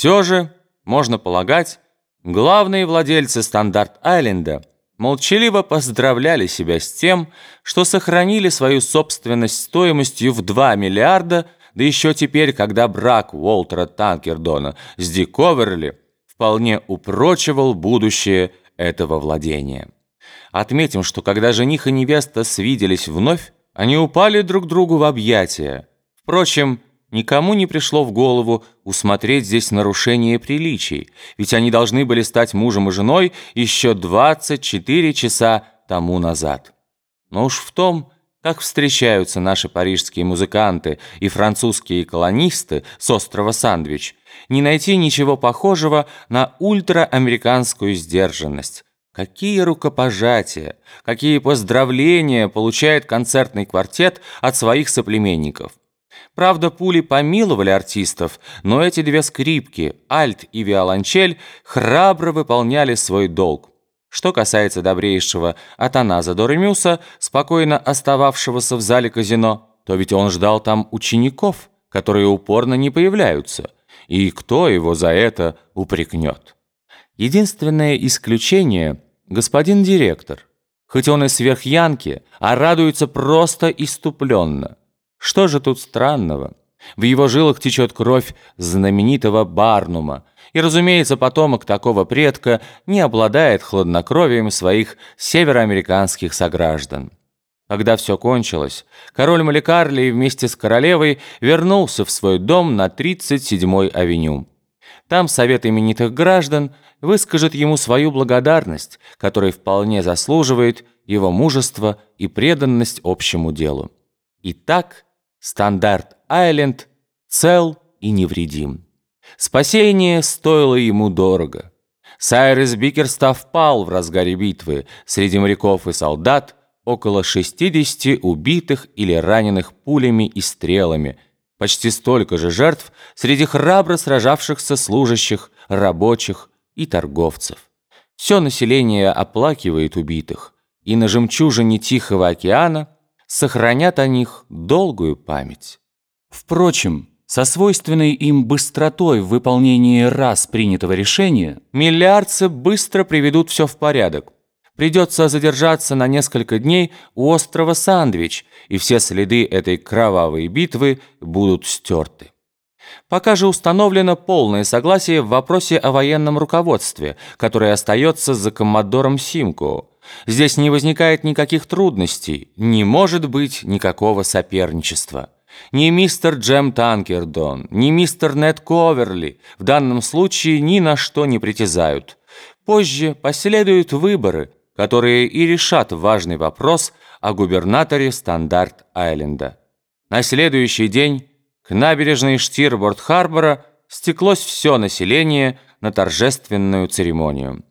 Все же, можно полагать, главные владельцы Стандарт-Айленда молчаливо поздравляли себя с тем, что сохранили свою собственность стоимостью в 2 миллиарда, да еще теперь, когда брак Уолтера Танкердона с Ди Коверли вполне упрочивал будущее этого владения. Отметим, что когда жених и невеста свиделись вновь, они упали друг другу в объятия. Впрочем, никому не пришло в голову усмотреть здесь нарушение приличий, ведь они должны были стать мужем и женой еще 24 часа тому назад. Но уж в том, как встречаются наши парижские музыканты и французские колонисты с острова Сандвич, не найти ничего похожего на ультраамериканскую сдержанность. Какие рукопожатия, какие поздравления получает концертный квартет от своих соплеменников. Правда, пули помиловали артистов, но эти две скрипки, альт и виолончель, храбро выполняли свой долг. Что касается добрейшего Атаназа Доремюса, спокойно остававшегося в зале казино, то ведь он ждал там учеников, которые упорно не появляются. И кто его за это упрекнет? Единственное исключение – господин директор. Хоть он и сверхянки, а радуется просто иступленно. Что же тут странного? В его жилах течет кровь знаменитого Барнума, и, разумеется, потомок такого предка не обладает хладнокровием своих североамериканских сограждан. Когда все кончилось, король Маликарли вместе с королевой вернулся в свой дом на 37-й авеню. Там совет именитых граждан выскажет ему свою благодарность, которой вполне заслуживает его мужество и преданность общему делу. Итак, Стандарт-Айленд цел и невредим. Спасение стоило ему дорого. Сайрес Бикерстав пал в разгаре битвы. Среди моряков и солдат около 60 убитых или раненых пулями и стрелами. Почти столько же жертв среди храбро сражавшихся служащих, рабочих и торговцев. Все население оплакивает убитых, и на жемчужине Тихого океана – сохранят о них долгую память. Впрочем, со свойственной им быстротой в выполнении раз принятого решения, миллиардцы быстро приведут все в порядок. Придется задержаться на несколько дней у острова Сандвич, и все следы этой кровавой битвы будут стерты. Пока же установлено полное согласие в вопросе о военном руководстве, которое остается за коммодором Симко. Здесь не возникает никаких трудностей, не может быть никакого соперничества. Ни мистер Джем Танкердон, ни мистер Нед Коверли в данном случае ни на что не притязают. Позже последуют выборы, которые и решат важный вопрос о губернаторе Стандарт-Айленда. На следующий день к набережной Штирборд-Харбора стеклось все население на торжественную церемонию.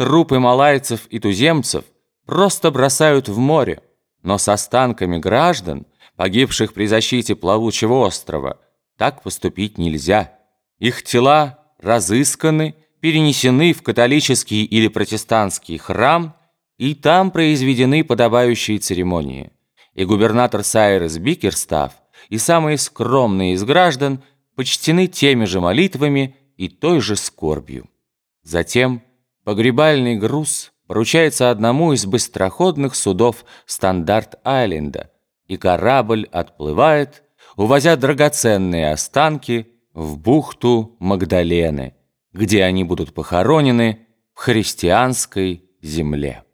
Трупы малайцев и туземцев просто бросают в море, но с останками граждан, погибших при защите плавучего острова, так поступить нельзя. Их тела разысканы, перенесены в католический или протестантский храм, и там произведены подобающие церемонии. И губернатор Сайрес Бикерстав, и самые скромные из граждан почтены теми же молитвами и той же скорбью. Затем Погребальный груз поручается одному из быстроходных судов Стандарт-Айленда, и корабль отплывает, увозя драгоценные останки в бухту Магдалены, где они будут похоронены в христианской земле.